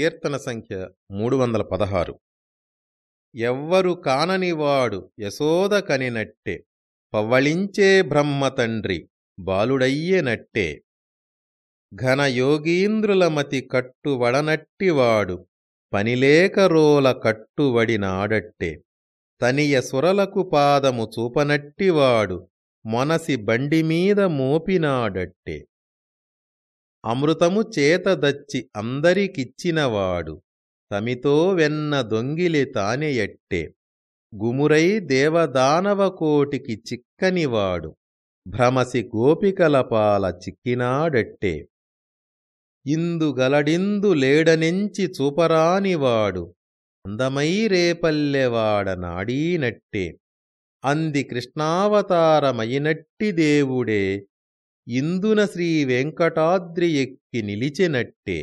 కీర్తన సంఖ్య మూడు వందల పదహారు ఎవ్వరు కాననివాడు యశోద కనినట్టే పవ్వళించే బ్రహ్మ తండ్రి బాలుడయ్యెనట్టే ఘనయోగీంద్రులమతి కట్టువడనట్టివాడు పనిలేకరోల కట్టువడినాడట్టే. తనియ సురలకు పాదము చూపనట్టివాడు మొనసి బండిమీద మోపినాడట్టే. అమృతము చేతదచ్చి అందరికిచ్చినవాడు. తమితో వెన్న దొంగిలి తానెయట్టే గుమురై దేవదానవకోటికి చిక్కనివాడు. భ్రమసి గోపికలపాల చిక్కినాడట్టే. ఇందుగలడిందు లేడనెంచి చూపరానివాడు. అందమై రేపల్లెవాడ నాడీనట్టే. అంది కృష్ణావతారమయినట్టి దేవుడే ఇందున శ్రీ వెంకటాద్రి ఎక్కి నిలిచెనట్టే.